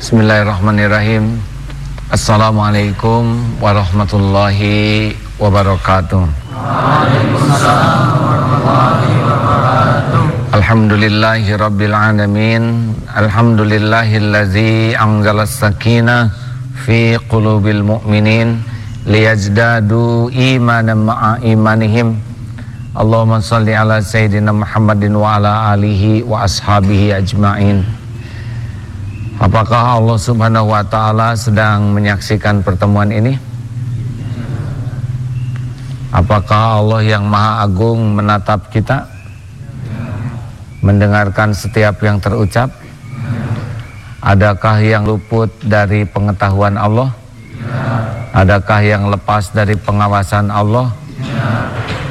Bismillahirrahmanirrahim. Assalamualaikum warahmatullahi wabarakatuh. Alhamdulillahi rabbil alamin. Alhamdulillahillazi anzalas sakinah fi qulubil mu'minin liyajdadu imanan ma'a imanihim. Allahumma salli ala sayyidina Muhammadin wa ala alihi wa ashabihi ajma'in Apakah Allah Subhanahu wa taala sedang menyaksikan pertemuan ini? Apakah Allah yang Maha Agung menatap kita? Mendengarkan setiap yang terucap? Adakah yang luput dari pengetahuan Allah? Adakah yang lepas dari pengawasan Allah?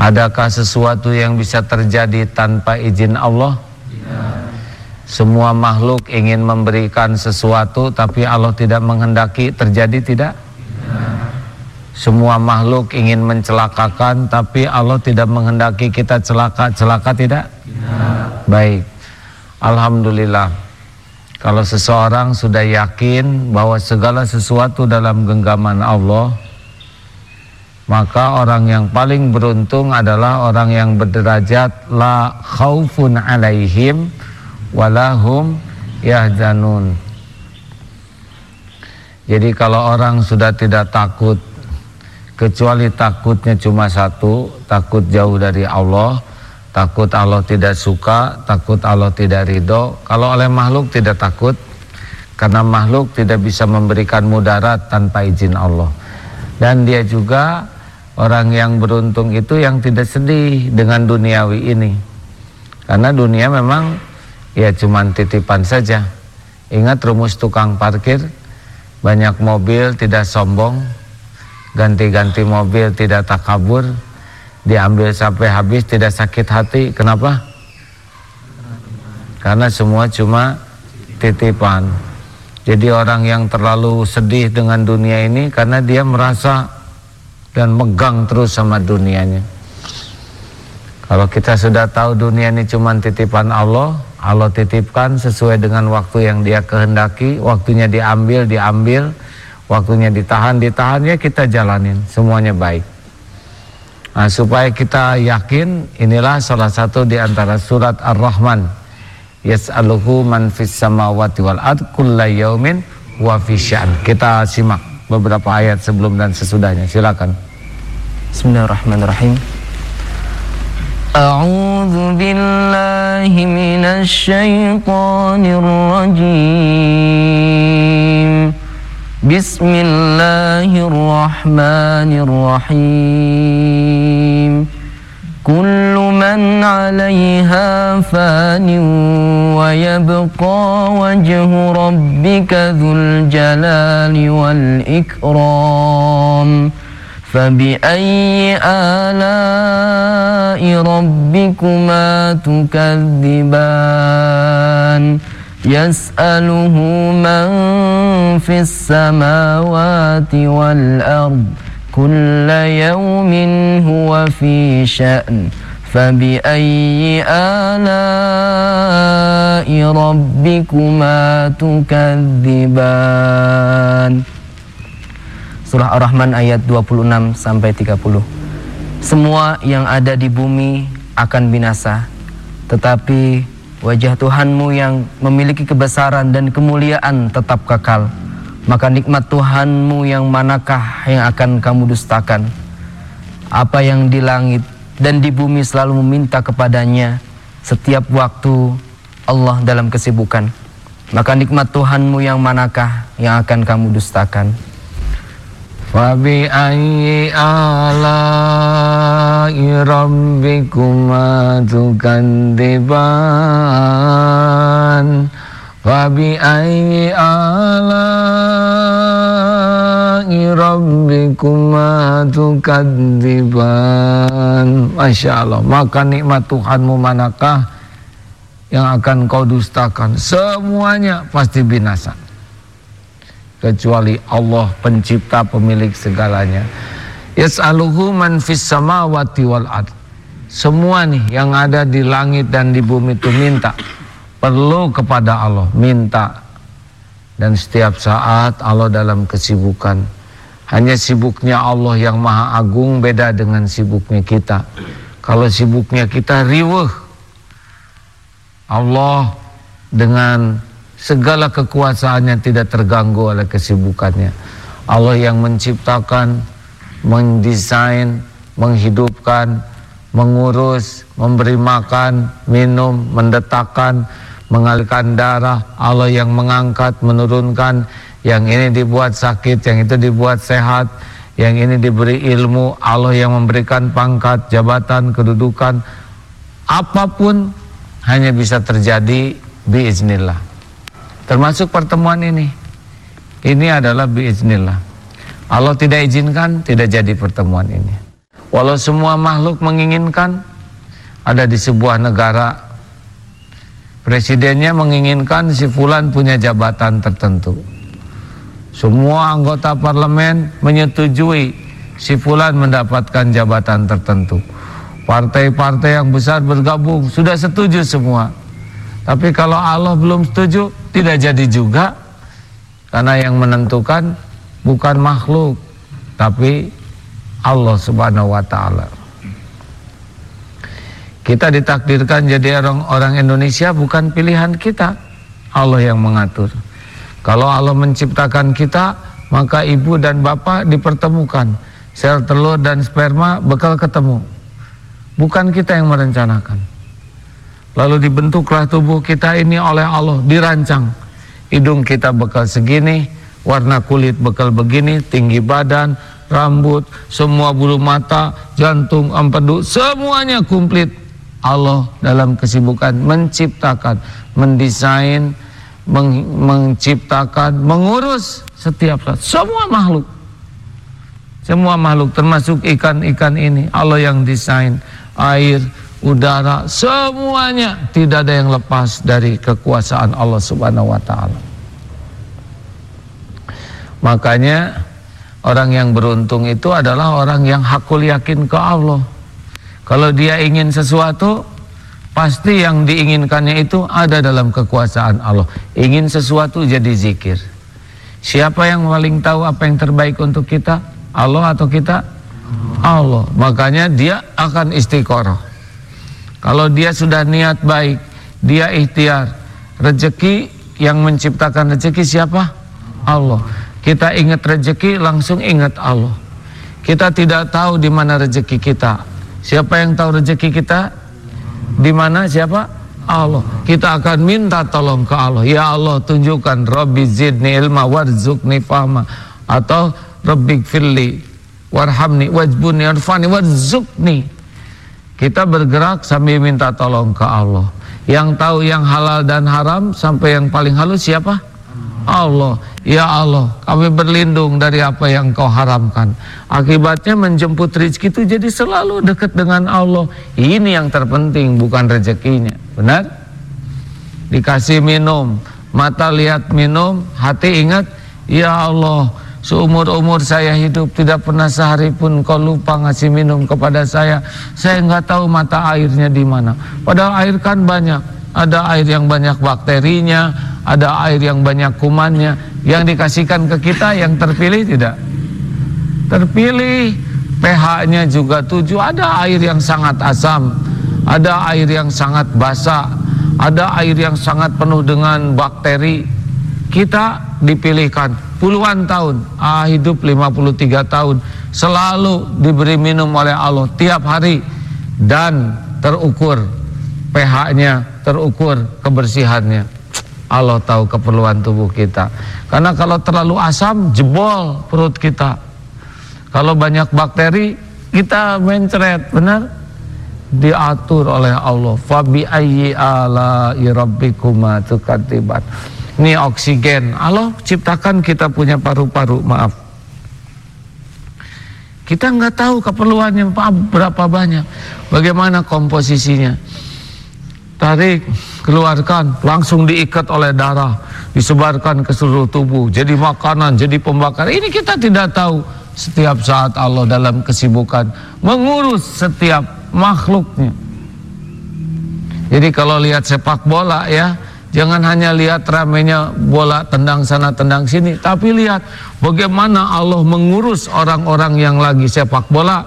Adakah sesuatu yang bisa terjadi tanpa izin Allah? Semua makhluk ingin memberikan sesuatu tapi Allah tidak menghendaki terjadi tidak? Semua makhluk ingin mencelakakan tapi Allah tidak menghendaki kita celaka, celaka tidak? Baik. Alhamdulillah. Kalau seseorang sudah yakin bahwa segala sesuatu dalam genggaman Allah, maka orang yang paling beruntung adalah orang yang berderajat la khaufun alaihim walahum yahzanun. Jadi kalau orang sudah tidak takut kecuali takutnya cuma satu, takut jauh dari Allah, takut Allah tidak suka, takut Allah tidak ridho. Kalau oleh makhluk tidak takut karena makhluk tidak bisa memberikan mudarat tanpa izin Allah. Dan dia juga orang yang beruntung itu yang tidak sedih dengan duniawi ini. Karena dunia memang ya cuman titipan saja. Ingat rumus tukang parkir, banyak mobil tidak sombong, ganti-ganti mobil tidak takabur, diambil sampai habis tidak sakit hati. Kenapa? Karena semua cuma titipan. Jadi orang yang terlalu sedih dengan dunia ini karena dia merasa dan megang terus sama dunianya. Kalau kita sudah tahu dunia ini cuma titipan Allah, Allah titipkan sesuai dengan waktu yang dia kehendaki. Waktunya diambil diambil. Waktunya ditahan ditahan. Ya kita jalanin. Semuanya baik. Nah, supaya kita yakin inilah salah satu di antara surat Ar-Rahman. Yas'aluhu man fis samawati wal ard yaumin wa fisyan kita simak beberapa ayat sebelum dan sesudahnya. Silakan. Bismillahirrahmanirrahim أعوذ بالله من الشيطان الرجيم. بسم الله الرحمن الرحيم. كل من عليها فان ويبقى وجه ربك ذو الجلال والإكرام. فبأي آلاء ربكما تكذبان يسأله من في السماوات والأرض كل يوم هو في شأن فبأي آلاء ربكما تكذبان Surah Ar-Rahman ayat 26 sampai 30. Semua yang ada di bumi akan binasa, tetapi wajah Tuhanmu yang memiliki kebesaran dan kemuliaan tetap kekal. Maka nikmat Tuhanmu yang manakah yang akan kamu dustakan? Apa yang di langit dan di bumi selalu meminta kepadanya setiap waktu Allah dalam kesibukan. Maka nikmat Tuhanmu yang manakah yang akan kamu dustakan? فبأي آلاء ربكما تكذبان فبأي آلاء ربكما تكذبان Masya Allah Maka nikmat Tuhanmu manakah Yang akan kau dustakan Semuanya pasti binasa kecuali Allah pencipta pemilik segalanya. Yas'aluhu man fis samawati wal ard. Semua nih yang ada di langit dan di bumi itu minta perlu kepada Allah, minta dan setiap saat Allah dalam kesibukan. Hanya sibuknya Allah yang maha agung beda dengan sibuknya kita. Kalau sibuknya kita riweh, Allah dengan segala kekuasaannya tidak terganggu oleh kesibukannya. Allah yang menciptakan, mendesain, menghidupkan, mengurus, memberi makan, minum, mendetakkan, mengalirkan darah, Allah yang mengangkat, menurunkan, yang ini dibuat sakit, yang itu dibuat sehat, yang ini diberi ilmu, Allah yang memberikan pangkat, jabatan, kedudukan, apa pun hanya bisa terjadi biiznillah. Termasuk pertemuan ini. Ini adalah biiznillah. Allah tidak izinkan, tidak jadi pertemuan ini. Walau semua makhluk menginginkan, ada di sebuah negara Presidennya menginginkan si Fulan punya jabatan tertentu. Semua anggota parlemen menyetujui si Fulan mendapatkan jabatan tertentu. Partai-partai yang besar bergabung sudah setuju semua. Tapi kalau Allah belum setuju, tidak jadi juga. Karena yang menentukan bukan makhluk, tapi Allah Subhanahu wa taala. Kita ditakdirkan jadi orang orang Indonesia bukan pilihan kita. Allah yang mengatur. Kalau Allah menciptakan kita, maka ibu dan bapak dipertemukan. Sel telur dan sperma bakal ketemu. Bukan kita yang merencanakan. Lalu dibentuklah tubuh kita ini oleh Allah, dirancang. Hidung kita bakal segini, warna kulit bakal begini, tinggi badan, rambut, semua bulu mata, jantung, empedu, semuanya komplit Allah dalam kesibukan menciptakan, mendesain, meng menciptakan, mengurus setiap saat. Semua makhluk. Semua makhluk termasuk ikan-ikan ini Allah yang desain, air, udara, semuanya tidak ada yang lepas dari kekuasaan Allah Subhanahu wa taala. Makanya orang yang beruntung itu adalah orang yang hakul yakin ke Allah. Kalau dia ingin sesuatu, pasti yang diinginkannya itu ada dalam kekuasaan Allah. Ingin sesuatu jadi zikir. Siapa yang paling tahu apa yang terbaik untuk kita? Allah atau kita? Allah. Makanya dia akan istiqoroh. Kalau dia sudah niat baik, dia ikhtiar. Rezeki yang menciptakan rezeki siapa? Allah. Kita ingat rezeki langsung ingat Allah. Kita tidak tahu di mana rezeki kita. Siapa yang tahu rezeki kita? Di mana siapa? Allah. Kita akan minta tolong ke Allah. Ya Allah, tunjukkan Rabbi zidni ilma warzuqni fahma atau Rabbi firli warhamni wajbuni arfani warzuqni. Kita bergerak sambil minta tolong ke Allah. Yang tahu yang halal dan haram sampai yang paling halus siapa? Allah, ya Allah, kami berlindung dari apa yang kau haramkan. Akibatnya menjemput rezeki itu jadi selalu dekat dengan Allah. Ini yang terpenting, bukan rezekinya. Benar? Dikasih minum, mata lihat minum, hati ingat, ya Allah, seumur-umur saya hidup tidak pernah sehari pun kau lupa ngasih minum kepada saya. Saya nggak tahu mata airnya di mana. Padahal air kan banyak. Ada air yang banyak bakterinya, ada air yang banyak kumannya yang dikasihkan ke kita yang terpilih tidak terpilih pH-nya juga tujuh ada air yang sangat asam ada air yang sangat basah ada air yang sangat penuh dengan bakteri kita dipilihkan puluhan tahun ah, hidup 53 tahun selalu diberi minum oleh Allah tiap hari dan terukur pH-nya terukur kebersihannya Allah tahu keperluan tubuh kita. Karena kalau terlalu asam, jebol perut kita. Kalau banyak bakteri, kita mencret, benar? Diatur oleh Allah. Fabi ayyi ala rabbikuma tukatibat. Ini oksigen. Allah ciptakan kita punya paru-paru, maaf. Kita nggak tahu keperluannya berapa banyak. Bagaimana komposisinya tarik, keluarkan, langsung diikat oleh darah, disebarkan ke seluruh tubuh, jadi makanan, jadi pembakar. Ini kita tidak tahu setiap saat Allah dalam kesibukan mengurus setiap makhluknya. Jadi kalau lihat sepak bola ya, Jangan hanya lihat ramenya bola tendang sana tendang sini, tapi lihat bagaimana Allah mengurus orang-orang yang lagi sepak bola.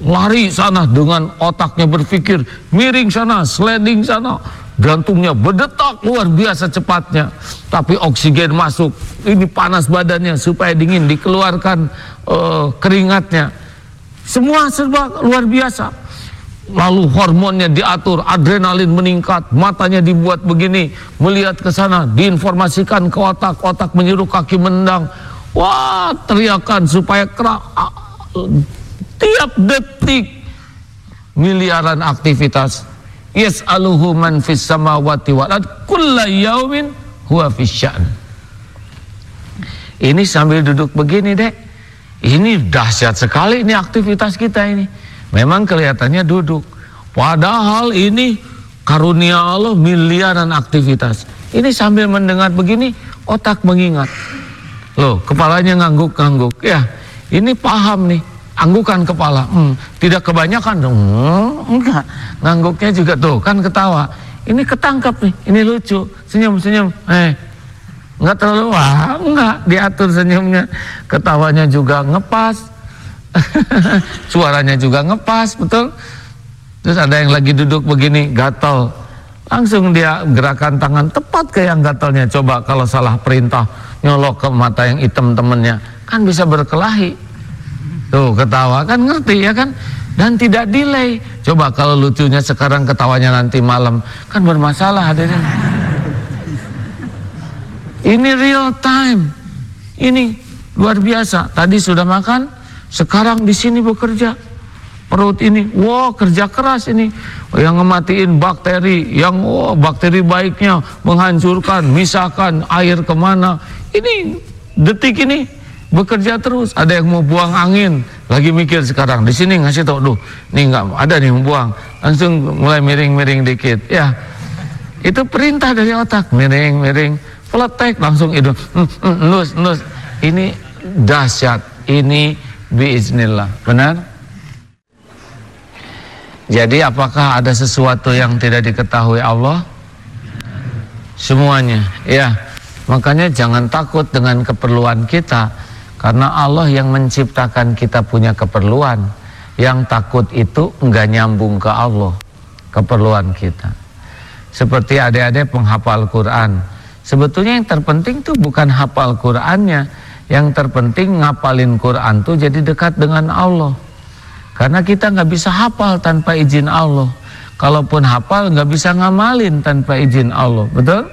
Lari sana dengan otaknya berpikir, miring sana, sliding sana, Gantungnya berdetak luar biasa cepatnya. Tapi oksigen masuk. Ini panas badannya supaya dingin dikeluarkan uh, keringatnya. Semua serba luar biasa. Lalu hormonnya diatur, adrenalin meningkat, matanya dibuat begini, melihat ke sana, diinformasikan ke otak, otak menyuruh kaki mendang. Wah, teriakan supaya kerak tiap detik miliaran aktivitas yas'aluhu man fis samawati wal ard yaumin huwa fisyan. Ini sambil duduk begini, Dek. Ini dahsyat sekali ini aktivitas kita ini. Memang kelihatannya duduk. Padahal ini karunia Allah miliaran aktivitas. Ini sambil mendengar begini, otak mengingat. Loh, kepalanya ngangguk-ngangguk. Ya, ini paham nih anggukan kepala. Hmm, tidak kebanyakan dong. Hmm, enggak. Ngangguknya juga tuh kan ketawa. Ini ketangkap nih ini lucu. Senyum senyum eh enggak terlalu wah enggak. Diatur senyumnya. Ketawanya juga ngepas suaranya juga ngepas betul terus ada yang lagi duduk begini gatal langsung dia gerakan tangan tepat ke yang gatalnya coba kalau salah perintah nyolok ke mata yang hitam temennya kan bisa berkelahi Tuh ketawa kan ngerti ya kan dan tidak delay. Coba kalau lucunya sekarang ketawanya nanti malam kan bermasalah hadirin. Ini real time. Ini luar biasa. Tadi sudah makan, sekarang di sini bekerja. Perut ini, wow kerja keras ini. Yang ngematiin bakteri, yang wow bakteri baiknya menghancurkan, misalkan air ke mana. Ini detik ini bekerja terus. Ada yang mau buang angin, lagi mikir sekarang. Di sini ngasih tau, duh, nih nggak ada nih yang buang. Langsung mulai miring-miring dikit. Ya, itu perintah dari otak, miring-miring, peletek langsung itu, hmm, hmm, nus, nus. Ini dahsyat, ini biiznillah. Benar? Jadi apakah ada sesuatu yang tidak diketahui Allah? Semuanya, ya. Makanya jangan takut dengan keperluan kita karena Allah yang menciptakan kita punya keperluan. Yang takut itu enggak nyambung ke Allah, keperluan kita. Seperti adik-adik penghafal Quran. Sebetulnya yang terpenting itu bukan hafal Qurannya. Yang terpenting ngapalin Quran tuh jadi dekat dengan Allah. Karena kita nggak bisa hafal tanpa izin Allah. Kalaupun hafal nggak bisa ngamalin tanpa izin Allah, betul?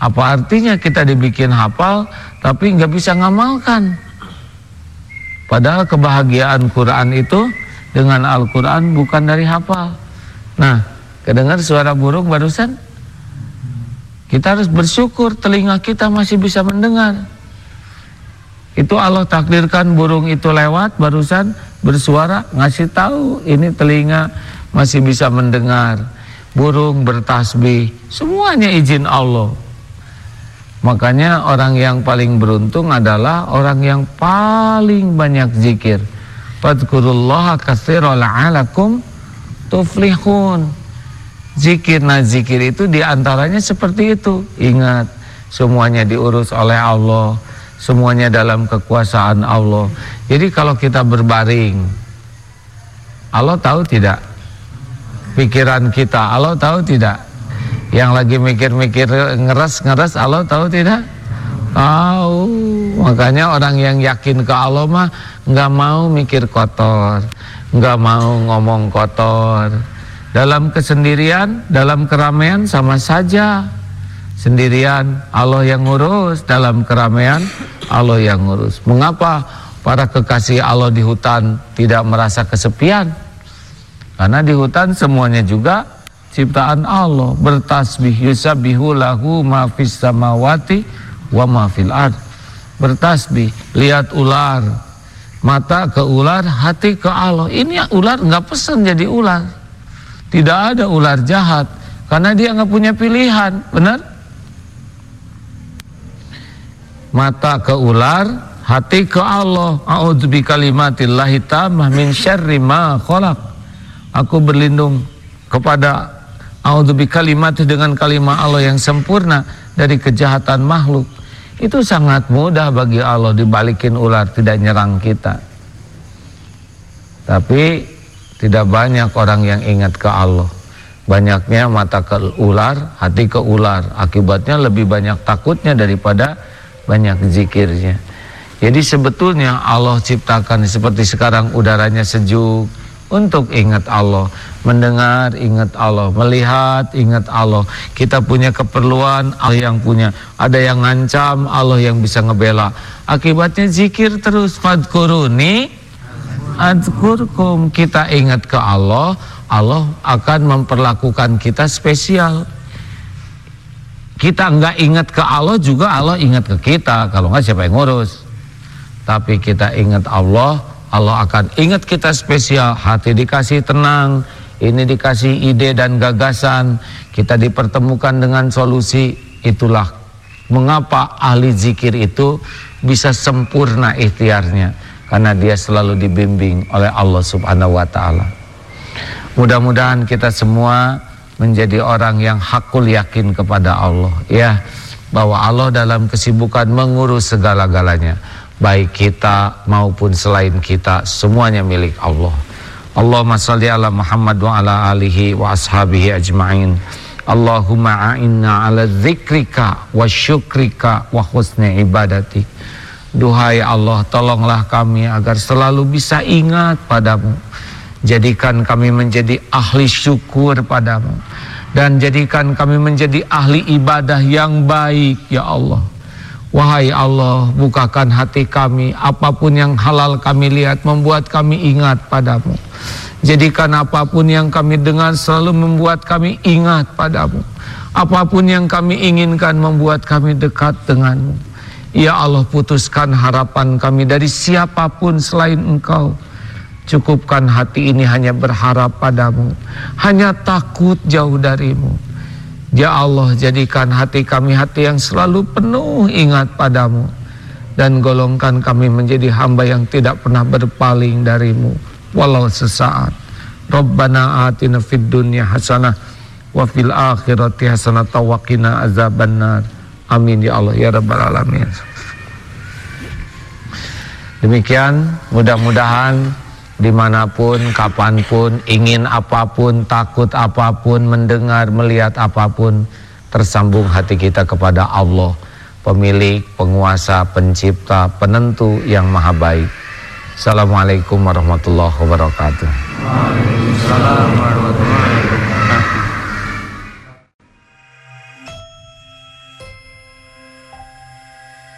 Apa artinya kita dibikin hafal tapi nggak bisa ngamalkan. Padahal kebahagiaan Quran itu dengan Al-Quran bukan dari hafal. Nah, kedengar suara burung barusan? Kita harus bersyukur telinga kita masih bisa mendengar. Itu Allah takdirkan burung itu lewat barusan bersuara ngasih tahu ini telinga masih bisa mendengar. Burung bertasbih, semuanya izin Allah. Makanya orang yang paling beruntung adalah orang yang paling banyak zikir. Fadkurullaha katsiran la'alakum tuflihun. Zikir nah zikir itu di antaranya seperti itu. Ingat, semuanya diurus oleh Allah. Semuanya dalam kekuasaan Allah. Jadi kalau kita berbaring, Allah tahu tidak? Pikiran kita, Allah tahu tidak? yang lagi mikir-mikir ngeres-ngeres Allah tahu tidak? Tahu. Makanya orang yang yakin ke Allah mah nggak mau mikir kotor, nggak mau ngomong kotor. Dalam kesendirian, dalam keramaian sama saja. Sendirian Allah yang ngurus, dalam keramaian Allah yang ngurus. Mengapa para kekasih Allah di hutan tidak merasa kesepian? Karena di hutan semuanya juga ciptaan Allah. Bertasbih yusabbihu lahu ma fis samawati wa ma fil bertasbih lihat ular. Mata ke ular hati ke Allah. Ini ular nggak pesan jadi ular. Tidak ada ular jahat. Karena dia nggak punya pilihan benar mata ke ular hati ke Allah a'udzu kalimatillahi tammah min syarri ma khalaq aku berlindung kepada A'udzu kalimat dengan kalimat Allah yang sempurna dari kejahatan makhluk. Itu sangat mudah bagi Allah dibalikin ular tidak nyerang kita. Tapi tidak banyak orang yang ingat ke Allah. Banyaknya mata ke ular, hati ke ular. Akibatnya lebih banyak takutnya daripada banyak zikirnya. Jadi sebetulnya Allah ciptakan seperti sekarang udaranya sejuk, untuk ingat Allah, mendengar ingat Allah, melihat ingat Allah. Kita punya keperluan, Allah yang punya. Ada yang ngancam, Allah yang bisa ngebela. Akibatnya zikir terus fadkuruni adkurkum. Kita ingat ke Allah, Allah akan memperlakukan kita spesial. Kita enggak ingat ke Allah juga Allah ingat ke kita. Kalau enggak siapa yang ngurus? Tapi kita ingat Allah, Allah akan ingat kita spesial, hati dikasih tenang, ini dikasih ide dan gagasan, kita dipertemukan dengan solusi, itulah mengapa ahli zikir itu bisa sempurna ikhtiarnya karena dia selalu dibimbing oleh Allah Subhanahu wa taala. Mudah-mudahan kita semua menjadi orang yang hakul yakin kepada Allah ya bahwa Allah dalam kesibukan mengurus segala-galanya baik kita maupun selain kita semuanya milik Allah. Allahumma salli ala Muhammad wa ala alihi wa ashabihi ajma'in. Allahumma a'inna ala dzikrika wa syukrika wa husni ibadatik. Duhai Allah, tolonglah kami agar selalu bisa ingat padamu. Jadikan kami menjadi ahli syukur padamu. Dan jadikan kami menjadi ahli ibadah yang baik, ya Allah. Wahai Allah, bukakan hati kami, apa pun yang halal kami lihat membuat kami ingat padamu. Jadikan apa pun yang kami dengar selalu membuat kami ingat padamu. Apa pun yang kami inginkan membuat kami dekat denganmu. Ya Allah, putuskan harapan kami dari siapa pun selain engkau. Cukupkan hati ini hanya berharap padamu, hanya takut jauh darimu. Ya Allah jadikan hati kami hati yang selalu penuh ingat padamu dan golongkan kami menjadi hamba yang tidak pernah berpaling darimu walau sesaat. Rabbana atina fid dunya hasanah wa fil akhirati hasanah wa qina azabannar. Amin ya Allah ya rabbal alamin. Demikian mudah-mudahan di mana pun, kapan pun, ingin apa pun, takut apa pun, mendengar, melihat apa pun, tersambung hati kita kepada Allah, pemilik, penguasa, pencipta, penentu yang maha baik. Assalamualaikum warahmatullahi wabarakatuh. Waalaikumsalam warahmatullahi wabarakatuh.